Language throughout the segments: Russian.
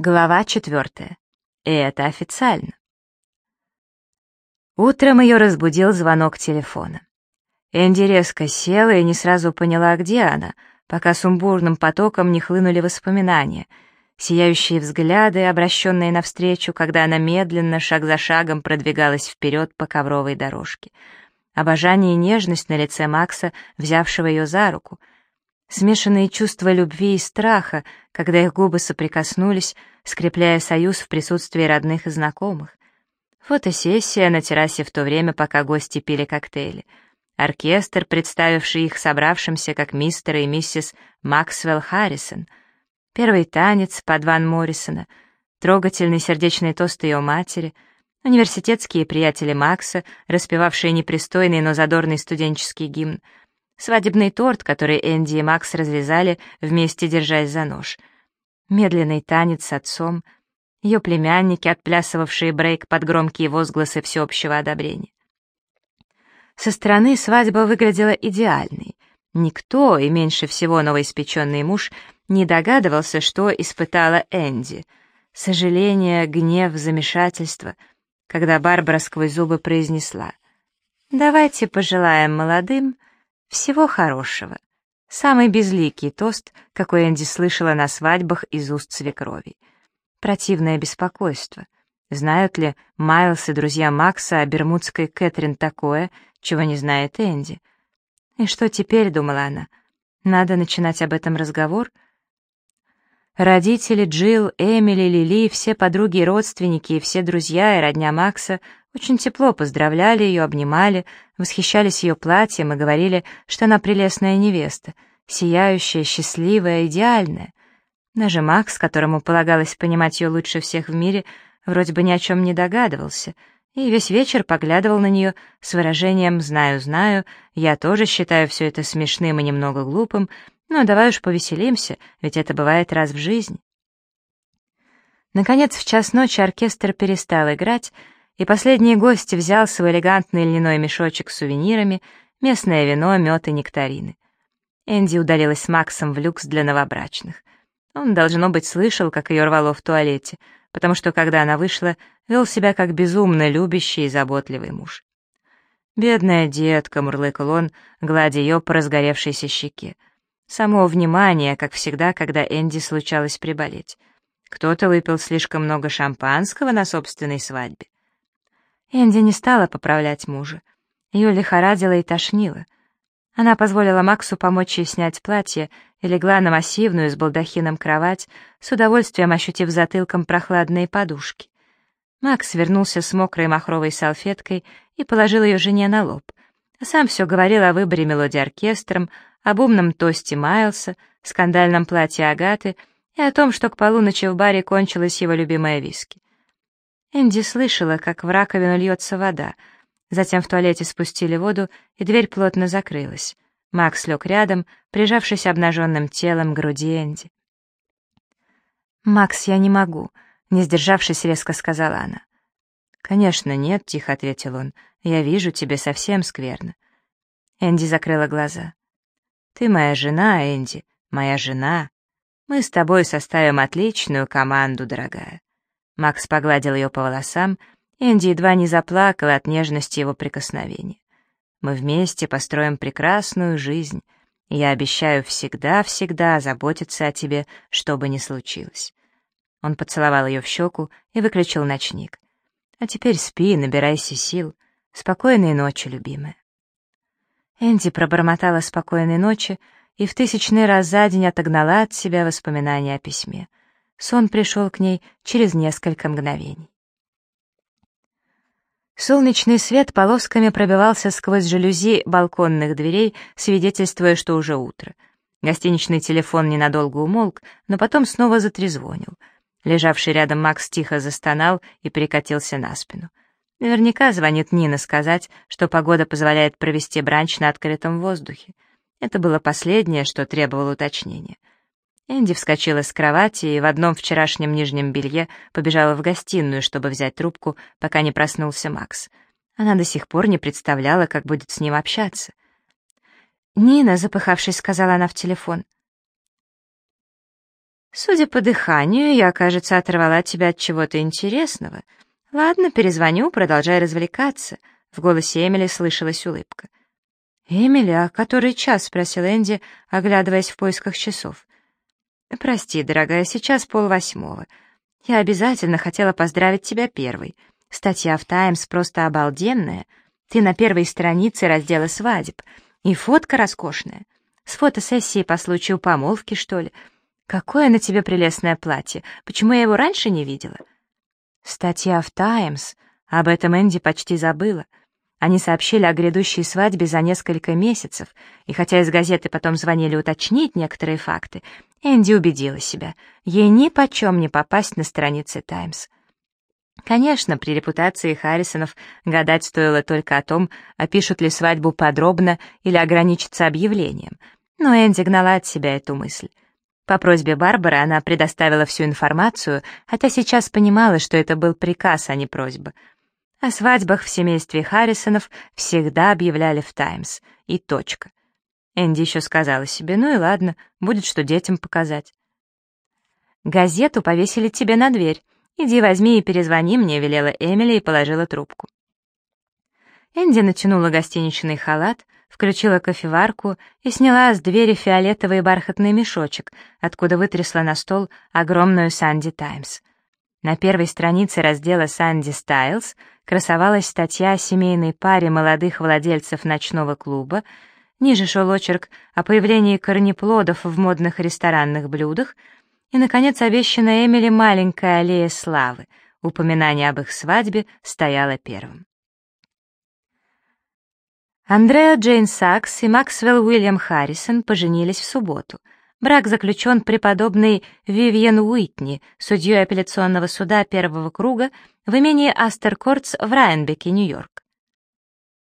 Глава четвертая. И это официально. Утром ее разбудил звонок телефона. Энди резко села и не сразу поняла, где она, пока сумбурным потоком не хлынули воспоминания, сияющие взгляды, обращенные навстречу, когда она медленно, шаг за шагом продвигалась вперед по ковровой дорожке. Обожание и нежность на лице Макса, взявшего ее за руку — Смешанные чувства любви и страха, когда их губы соприкоснулись, скрепляя союз в присутствии родных и знакомых. Фотосессия на террасе в то время, пока гости пили коктейли. Оркестр, представивший их собравшимся как мистер и миссис Максвелл Харрисон. Первый танец под Ван Моррисона. Трогательный сердечный тост ее матери. Университетские приятели Макса, распевавшие непристойный, но задорный студенческий гимн — свадебный торт, который Энди и Макс развязали, вместе держась за нож, медленный танец с отцом, ее племянники, отплясывавшие брейк под громкие возгласы всеобщего одобрения. Со стороны свадьба выглядела идеальной. Никто, и меньше всего новоиспеченный муж, не догадывался, что испытала Энди. Сожаление, гнев, замешательство, когда Барбара сквозь зубы произнесла «Давайте пожелаем молодым всего хорошего. Самый безликий тост, какой Энди слышала на свадьбах из уст свекрови. Противное беспокойство. Знают ли Майлз и друзья Макса о бермудской Кэтрин такое, чего не знает Энди? И что теперь, думала она, надо начинать об этом разговор? Родители Джилл, Эмили, Лили, все подруги и родственники, и все друзья и родня Макса очень тепло поздравляли ее, обнимали, восхищались ее платьем и говорили, что она прелестная невеста, сияющая, счастливая, идеальная. Даже Макс, которому полагалось понимать ее лучше всех в мире, вроде бы ни о чем не догадывался, и весь вечер поглядывал на нее с выражением «знаю, знаю, я тоже считаю все это смешным и немного глупым, но давай уж повеселимся, ведь это бывает раз в жизни». Наконец, в час ночи оркестр перестал играть, и последний гость взял свой элегантный льняной мешочек с сувенирами, местное вино, мед и нектарины. Энди удалилась с Максом в люкс для новобрачных. Он, должно быть, слышал, как ее рвало в туалете, потому что, когда она вышла, вел себя как безумно любящий и заботливый муж. «Бедная детка», — мурлыкал он, гладя ее по разгоревшейся щеке. Само внимание, как всегда, когда Энди случалось приболеть. Кто-то выпил слишком много шампанского на собственной свадьбе. Энди не стала поправлять мужа. Ее лихорадило и тошнило. Она позволила Максу помочь ей снять платье и легла на массивную с балдахином кровать, с удовольствием ощутив затылком прохладные подушки. Макс вернулся с мокрой махровой салфеткой и положил ее жене на лоб, сам все говорил о выборе мелодии оркестром, об умном тосте Майлса, скандальном платье Агаты и о том, что к полуночи в баре кончилась его любимая виски. Энди слышала, как в раковину льется вода. Затем в туалете спустили воду, и дверь плотно закрылась. Макс лег рядом, прижавшись обнаженным телом к груди Энди. «Макс, я не могу», — не сдержавшись, резко сказала она. «Конечно нет», — тихо ответил он. «Я вижу, тебе совсем скверно». Энди закрыла глаза. «Ты моя жена, Энди, моя жена. Мы с тобой составим отличную команду, дорогая». Макс погладил ее по волосам, Энди едва не заплакала от нежности его прикосновения. «Мы вместе построим прекрасную жизнь. Я обещаю всегда-всегда заботиться о тебе, что бы ни случилось». Он поцеловал ее в щеку и выключил ночник. «А теперь спи, набирайся сил. Спокойной ночи, любимая». Энди пробормотала спокойной ночи и в тысячный раз за день отогнала от себя воспоминания о письме. Сон пришел к ней через несколько мгновений. Солнечный свет полосками пробивался сквозь жалюзи балконных дверей, свидетельствуя, что уже утро. Гостиничный телефон ненадолго умолк, но потом снова затрезвонил. Лежавший рядом Макс тихо застонал и перекатился на спину. Наверняка звонит Нина сказать, что погода позволяет провести бранч на открытом воздухе. Это было последнее, что требовало уточнения. Энди вскочила с кровати и в одном вчерашнем нижнем белье побежала в гостиную, чтобы взять трубку, пока не проснулся Макс. Она до сих пор не представляла, как будет с ним общаться. «Нина», — запыхавшись, сказала она в телефон, — Судя по дыханию, я, кажется, оторвала тебя от чего-то интересного. Ладно, перезвоню, продолжай развлекаться. В голосе Эмили слышалась улыбка. «Эмили, а который час?» — спросил Энди, оглядываясь в поисках часов. «Прости, дорогая, сейчас полвосьмого. Я обязательно хотела поздравить тебя первой. Статья в «Таймс» просто обалденная. Ты на первой странице раздела свадеб. И фотка роскошная. С фотосессии по случаю помолвки, что ли. Какое на тебе прелестное платье. Почему я его раньше не видела?» Статья в «Таймс». Об этом Энди почти забыла. Они сообщили о грядущей свадьбе за несколько месяцев, и хотя из газеты потом звонили уточнить некоторые факты, Энди убедила себя, ей ни почем не попасть на страницы «Таймс». Конечно, при репутации Харрисонов гадать стоило только о том, опишут ли свадьбу подробно или ограничатся объявлением, но Энди гнала от себя эту мысль. По просьбе Барбары она предоставила всю информацию, хотя сейчас понимала, что это был приказ, а не просьба — о свадьбах в семействе Харрисонов всегда объявляли в «Таймс». И точка. Энди еще сказала себе, ну и ладно, будет что детям показать. «Газету повесили тебе на дверь. Иди возьми и перезвони мне», — велела Эмили и положила трубку. Энди натянула гостиничный халат, включила кофеварку и сняла с двери фиолетовый бархатный мешочек, откуда вытрясла на стол огромную «Санди Таймс». На первой странице раздела «Санди Стайлз» красовалась статья о семейной паре молодых владельцев ночного клуба, ниже шел очерк о появлении корнеплодов в модных ресторанных блюдах, и, наконец, обещанная Эмили маленькая аллея славы, упоминание об их свадьбе стояло первым. Андреа Джейн Сакс и Максвелл Уильям Харрисон поженились в субботу — Брак заключен преподобной Вивьен Уитни, судьей апелляционного суда первого круга в имении Астеркортс в Райенбеке, Нью-Йорк.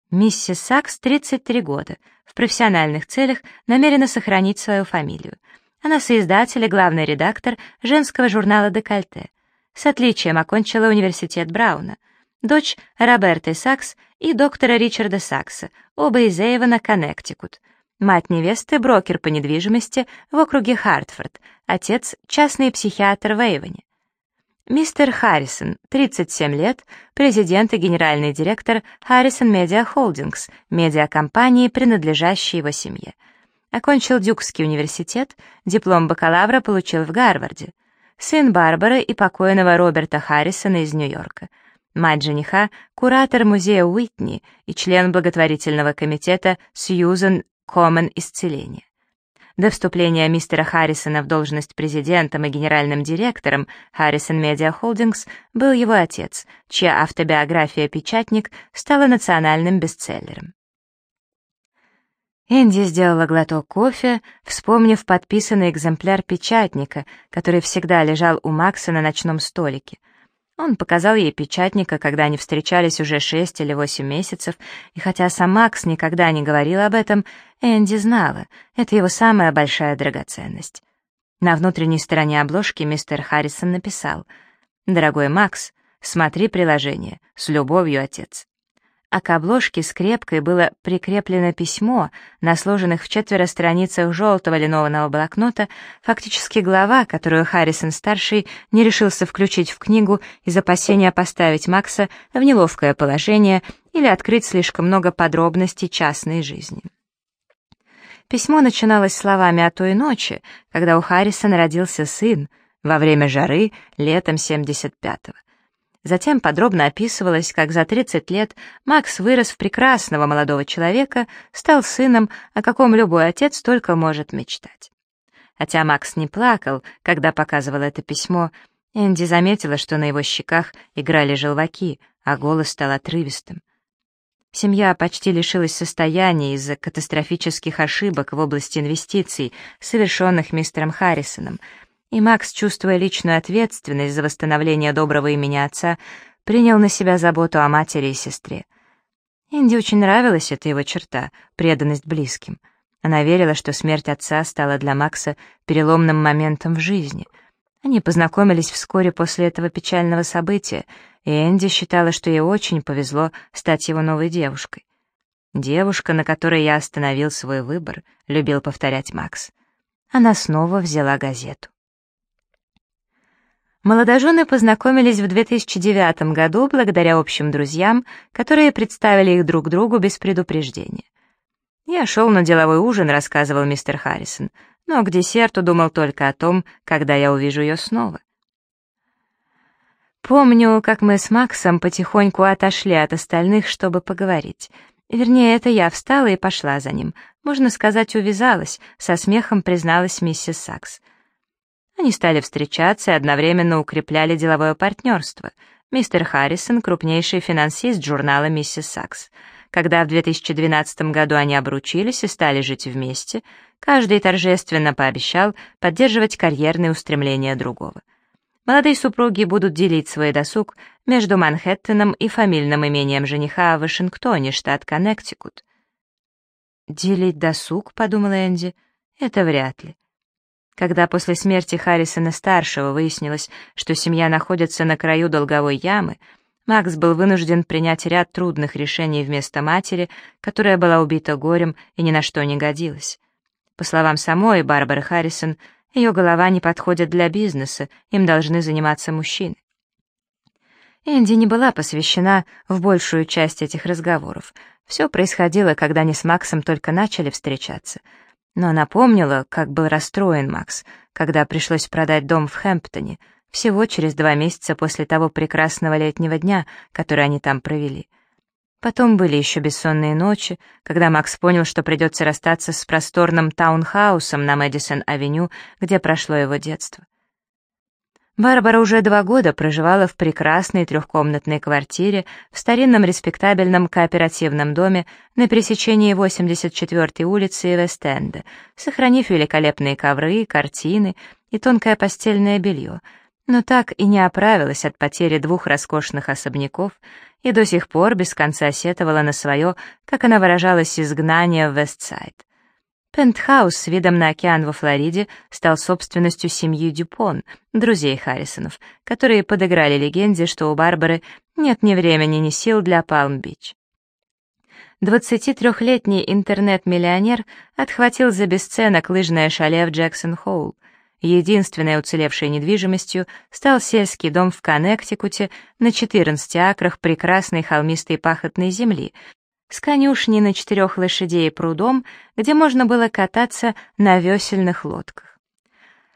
Миссис Сакс, 33 года, в профессиональных целях намерена сохранить свою фамилию. Она соиздатель и главный редактор женского журнала «Декольте». С отличием окончила университет Брауна. Дочь Роберты Сакс и доктора Ричарда Сакса, оба из Эйвена, Коннектикут. Мать невесты — брокер по недвижимости в округе Хартфорд, отец — частный психиатр в Эйвоне. Мистер Харрисон, 37 лет, президент и генеральный директор Harrison Media Holdings, медиакомпании, принадлежащей его семье. Окончил Дюкский университет, диплом бакалавра получил в Гарварде. Сын Барбары и покойного Роберта Харрисона из Нью-Йорка. Мать жениха — куратор музея Уитни и член благотворительного комитета Сьюзен Комен исцеления. До вступления мистера Харрисона в должность президентом и генеральным директором Harrison Media Holdings был его отец, чья автобиография «Печатник» стала национальным бестселлером. Энди сделала глоток кофе, вспомнив подписанный экземпляр «Печатника», который всегда лежал у Макса на ночном столике. Он показал ей печатника, когда они встречались уже шесть или восемь месяцев, и хотя сам Макс никогда не говорил об этом, Энди знала, это его самая большая драгоценность. На внутренней стороне обложки мистер Харрисон написал «Дорогой Макс, смотри приложение. С любовью, отец» а к обложке скрепкой было прикреплено письмо, на сложенных в четверо страницах желтого линованного блокнота, фактически глава, которую Харрисон-старший не решился включить в книгу из опасения поставить Макса в неловкое положение или открыть слишком много подробностей частной жизни. Письмо начиналось словами о той ночи, когда у Харрисона родился сын, во время жары летом 75-го. Затем подробно описывалось, как за 30 лет Макс вырос в прекрасного молодого человека, стал сыном, о каком любой отец только может мечтать. Хотя Макс не плакал, когда показывал это письмо, Энди заметила, что на его щеках играли желваки, а голос стал отрывистым. Семья почти лишилась состояния из-за катастрофических ошибок в области инвестиций, совершенных мистером Харрисоном — и Макс, чувствуя личную ответственность за восстановление доброго имени отца, принял на себя заботу о матери и сестре. Инди очень нравилась эта его черта — преданность близким. Она верила, что смерть отца стала для Макса переломным моментом в жизни. Они познакомились вскоре после этого печального события, и Энди считала, что ей очень повезло стать его новой девушкой. «Девушка, на которой я остановил свой выбор», — любил повторять Макс. Она снова взяла газету. Молодожены познакомились в 2009 году благодаря общим друзьям, которые представили их друг другу без предупреждения. «Я шел на деловой ужин», — рассказывал мистер Харрисон, но к десерту думал только о том, когда я увижу ее снова. Помню, как мы с Максом потихоньку отошли от остальных, чтобы поговорить. Вернее, это я встала и пошла за ним. Можно сказать, увязалась, со смехом призналась миссис Сакс. Они стали встречаться и одновременно укрепляли деловое партнерство. Мистер Харрисон — крупнейший финансист журнала «Миссис Сакс». Когда в 2012 году они обручились и стали жить вместе, каждый торжественно пообещал поддерживать карьерные устремления другого. Молодые супруги будут делить свой досуг между Манхэттеном и фамильным имением жениха в Вашингтоне, штат Коннектикут. «Делить досуг?» — подумала Энди. «Это вряд ли». Когда после смерти Харрисона-старшего выяснилось, что семья находится на краю долговой ямы, Макс был вынужден принять ряд трудных решений вместо матери, которая была убита горем и ни на что не годилась. По словам самой Барбары Харрисон, ее голова не подходит для бизнеса, им должны заниматься мужчины. Энди не была посвящена в большую часть этих разговоров. Все происходило, когда они с Максом только начали встречаться. Но она помнила, как был расстроен Макс, когда пришлось продать дом в Хэмптоне, всего через два месяца после того прекрасного летнего дня, который они там провели. Потом были еще бессонные ночи, когда Макс понял, что придется расстаться с просторным таунхаусом на Мэдисон-авеню, где прошло его детство. Барбара уже два года проживала в прекрасной трехкомнатной квартире в старинном респектабельном кооперативном доме на пересечении 84-й улицы и Вест-Энда, сохранив великолепные ковры, картины и тонкое постельное белье, но так и не оправилась от потери двух роскошных особняков — и до сих пор без конца сетовала на свое, как она выражалась, изгнание в Вестсайд. Пентхаус с видом на океан во Флориде стал собственностью семьи Дюпон, друзей Харрисонов, которые подыграли легенде, что у Барбары нет ни времени, ни сил для Палм-Бич. 23-летний интернет-миллионер отхватил за бесценок лыжное шале в Джексон-Хоул — Единственной уцелевшей недвижимостью стал сельский дом в Коннектикуте на 14 акрах прекрасной холмистой пахотной земли, с конюшней на четырех лошадей и прудом, где можно было кататься на весельных лодках.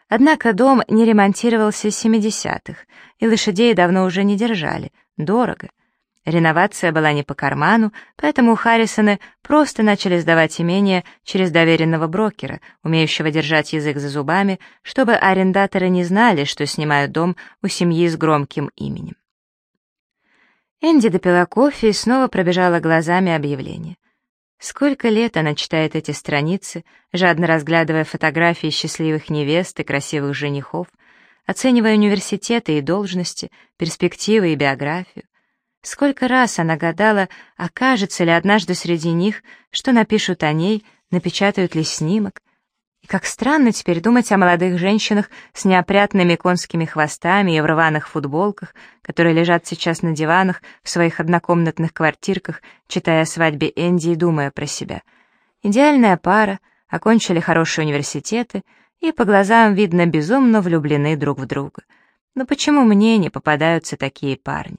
Однако дом не ремонтировался с 70-х, и лошадей давно уже не держали, дорого — Реновация была не по карману, поэтому Харрисоны просто начали сдавать имение через доверенного брокера, умеющего держать язык за зубами, чтобы арендаторы не знали, что снимают дом у семьи с громким именем. Энди допила кофе и снова пробежала глазами объявление. Сколько лет она читает эти страницы, жадно разглядывая фотографии счастливых невест и красивых женихов, оценивая университеты и должности, перспективы и биографию. Сколько раз она гадала, окажется ли однажды среди них, что напишут о ней, напечатают ли снимок. Как странно теперь думать о молодых женщинах с неопрятными конскими хвостами и в рваных футболках, которые лежат сейчас на диванах в своих однокомнатных квартирках, читая о свадьбе Энди и думая про себя. Идеальная пара, окончили хорошие университеты и по глазам видно безумно влюблены друг в друга. Но почему мне не попадаются такие парни?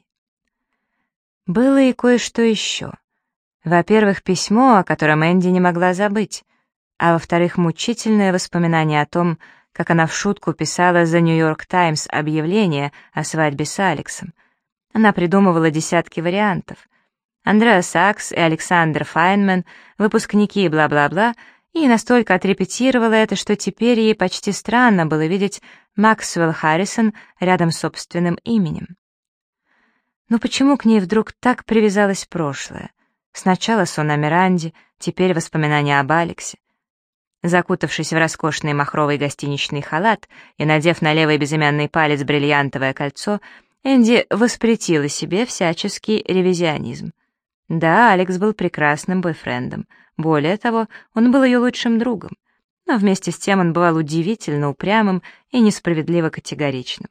Было и кое-что еще. Во-первых, письмо, о котором Энди не могла забыть, а во-вторых, мучительное воспоминание о том, как она в шутку писала за «Нью-Йорк Таймс» объявление о свадьбе с Алексом. Она придумывала десятки вариантов. Андреа Сакс и Александр Файнман, выпускники бла-бла-бла, и настолько отрепетировала это, что теперь ей почти странно было видеть Максвелл Харрисон рядом с собственным именем. Но почему к ней вдруг так привязалось прошлое? Сначала сон о Миранде, теперь воспоминания об Алексе. Закутавшись в роскошный махровый гостиничный халат и надев на левый безымянный палец бриллиантовое кольцо, Энди воспретила себе всяческий ревизионизм. Да, Алекс был прекрасным бойфрендом. Более того, он был ее лучшим другом. Но вместе с тем он бывал удивительно упрямым и несправедливо категоричным.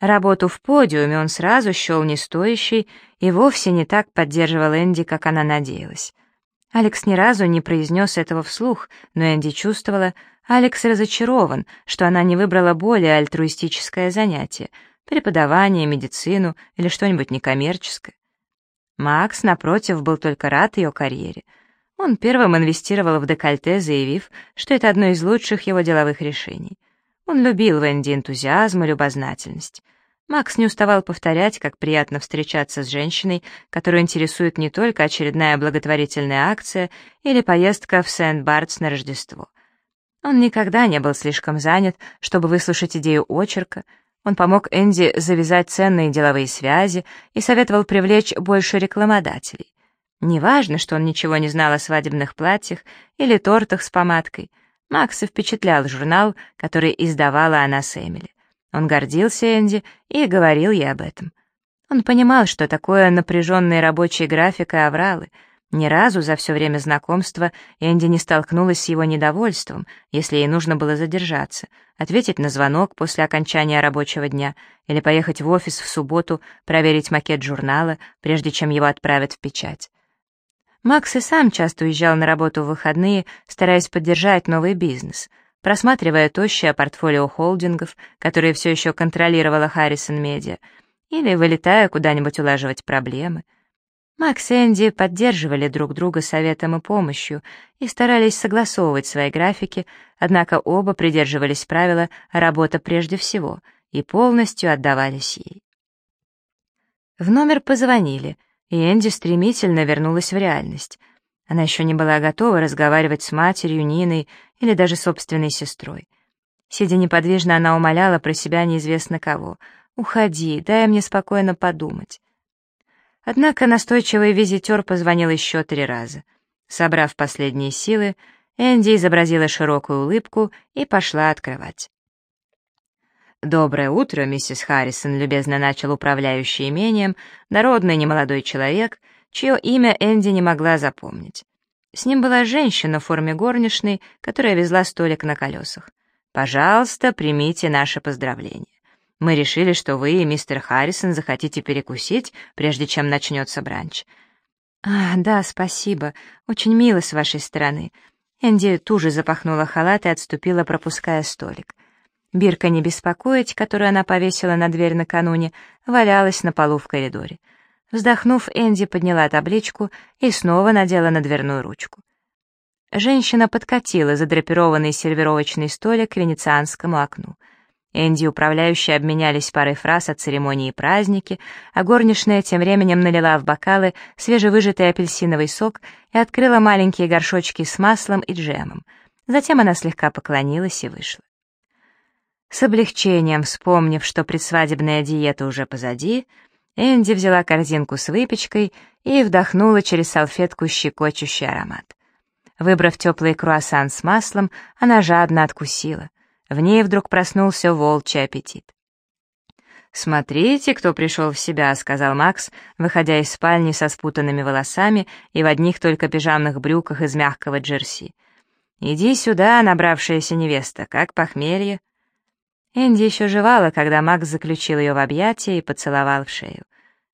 Работу в подиуме он сразу счел не стоящей и вовсе не так поддерживал Энди, как она надеялась. Алекс ни разу не произнес этого вслух, но Энди чувствовала, Алекс разочарован, что она не выбрала более альтруистическое занятие, преподавание, медицину или что-нибудь некоммерческое. Макс, напротив, был только рад ее карьере. Он первым инвестировал в декольте, заявив, что это одно из лучших его деловых решений. Он любил Венди энтузиазм и любознательность. Макс не уставал повторять, как приятно встречаться с женщиной, которую интересует не только очередная благотворительная акция или поездка в Сент-Бартс на Рождество. Он никогда не был слишком занят, чтобы выслушать идею очерка. Он помог Энди завязать ценные деловые связи и советовал привлечь больше рекламодателей. Неважно, что он ничего не знал о свадебных платьях или тортах с помадкой. Макса впечатлял журнал, который издавала она с Эмили. Он гордился Энди и говорил ей об этом. Он понимал, что такое напряженный рабочий график и авралы. Ни разу за все время знакомства Энди не столкнулась с его недовольством, если ей нужно было задержаться, ответить на звонок после окончания рабочего дня или поехать в офис в субботу проверить макет журнала, прежде чем его отправят в печать. Макс и сам часто уезжал на работу в выходные, стараясь поддержать новый бизнес — просматривая тощее портфолио холдингов, которые все еще контролировала Харрисон Медиа, или вылетая куда-нибудь улаживать проблемы. Макс и Энди поддерживали друг друга советом и помощью и старались согласовывать свои графики, однако оба придерживались правила «работа прежде всего» и полностью отдавались ей. В номер позвонили, и Энди стремительно вернулась в реальность — она еще не была готова разговаривать с матерью, Ниной или даже собственной сестрой. Сидя неподвижно, она умоляла про себя неизвестно кого. «Уходи, дай мне спокойно подумать». Однако настойчивый визитер позвонил еще три раза. Собрав последние силы, Энди изобразила широкую улыбку и пошла открывать. «Доброе утро, миссис Харрисон», — любезно начал управляющий имением, народный немолодой человек — чье имя Энди не могла запомнить. С ним была женщина в форме горничной, которая везла столик на колесах. «Пожалуйста, примите наше поздравление. Мы решили, что вы и мистер Харрисон захотите перекусить, прежде чем начнется бранч». «А, да, спасибо. Очень мило с вашей стороны». Энди туже запахнула халат и отступила, пропуская столик. Бирка «Не беспокоить», которую она повесила на дверь накануне, валялась на полу в коридоре. Вздохнув, Энди подняла табличку и снова надела на дверную ручку. Женщина подкатила задрапированный сервировочный столик к венецианскому окну. Энди и управляющие обменялись парой фраз о церемонии и празднике, а горничная тем временем налила в бокалы свежевыжатый апельсиновый сок и открыла маленькие горшочки с маслом и джемом. Затем она слегка поклонилась и вышла. С облегчением вспомнив, что предсвадебная диета уже позади, Энди взяла корзинку с выпечкой и вдохнула через салфетку щекочущий аромат. Выбрав теплый круассан с маслом, она жадно откусила. В ней вдруг проснулся волчий аппетит. «Смотрите, кто пришел в себя», — сказал Макс, выходя из спальни со спутанными волосами и в одних только пижамных брюках из мягкого джерси. «Иди сюда, набравшаяся невеста, как похмелье». Энди еще жевала, когда Макс заключил ее в объятия и поцеловал в шею.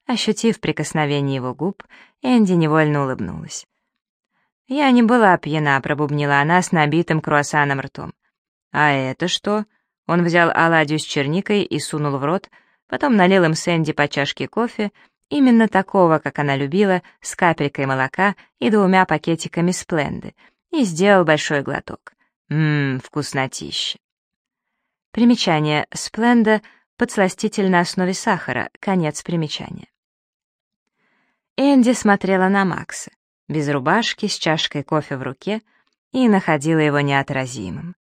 Ощутив прикосновение его губ, Энди невольно улыбнулась. «Я не была пьяна», — пробубнила она с набитым круассаном ртом. «А это что?» Он взял оладью с черникой и сунул в рот, потом налил им Сэнди по чашке кофе, именно такого, как она любила, с капелькой молока и двумя пакетиками спленды, и сделал большой глоток. Ммм, вкуснотища. Примечание. Спленда — подсластитель на основе сахара. Конец примечания. Энди смотрела на Макса, без рубашки, с чашкой кофе в руке, и находила его неотразимым.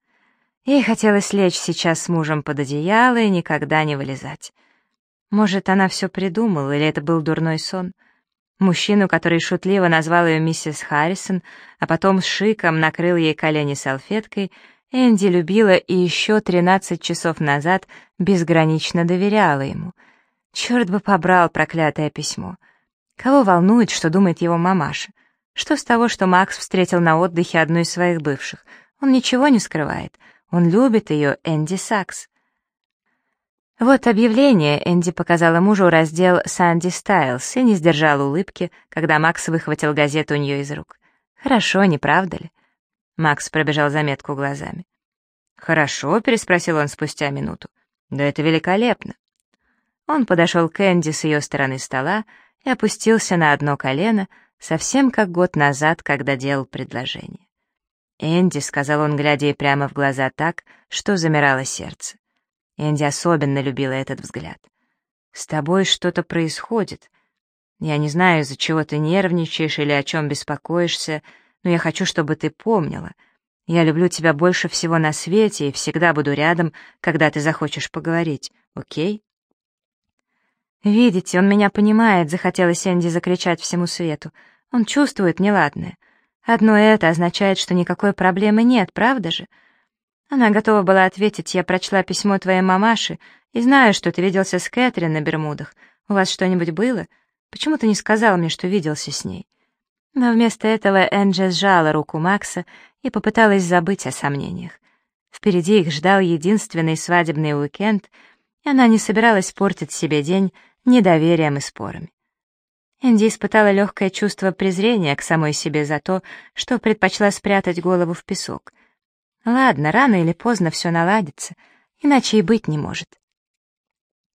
Ей хотелось лечь сейчас с мужем под одеяло и никогда не вылезать. Может, она все придумала, или это был дурной сон? Мужчину, который шутливо назвал ее миссис Харрисон, а потом с шиком накрыл ей колени салфеткой — Энди любила и еще 13 часов назад безгранично доверяла ему. Черт бы побрал проклятое письмо. Кого волнует, что думает его мамаша? Что с того, что Макс встретил на отдыхе одну из своих бывших? Он ничего не скрывает. Он любит ее, Энди Сакс. Вот объявление Энди показала мужу раздел «Санди Стайлс» и не сдержала улыбки, когда Макс выхватил газету у нее из рук. Хорошо, не правда ли? Макс пробежал заметку глазами. «Хорошо», — переспросил он спустя минуту. «Да это великолепно». Он подошел к Энди с ее стороны стола и опустился на одно колено, совсем как год назад, когда делал предложение. «Энди», — сказал он, глядя ей прямо в глаза так, что замирало сердце. Энди особенно любила этот взгляд. «С тобой что-то происходит. Я не знаю, из-за чего ты нервничаешь или о чем беспокоишься, но я хочу, чтобы ты помнила. Я люблю тебя больше всего на свете и всегда буду рядом, когда ты захочешь поговорить, окей?» «Видите, он меня понимает», — захотелось Энди закричать всему свету. «Он чувствует неладное. Одно это означает, что никакой проблемы нет, правда же?» Она готова была ответить, «Я прочла письмо твоей мамаши и знаю, что ты виделся с Кэтрин на Бермудах. У вас что-нибудь было? Почему ты не сказал мне, что виделся с ней?» Но вместо этого Энджи сжала руку Макса и попыталась забыть о сомнениях. Впереди их ждал единственный свадебный уикенд, и она не собиралась портить себе день недоверием и спорами. Энди испытала легкое чувство презрения к самой себе за то, что предпочла спрятать голову в песок. Ладно, рано или поздно все наладится, иначе и быть не может.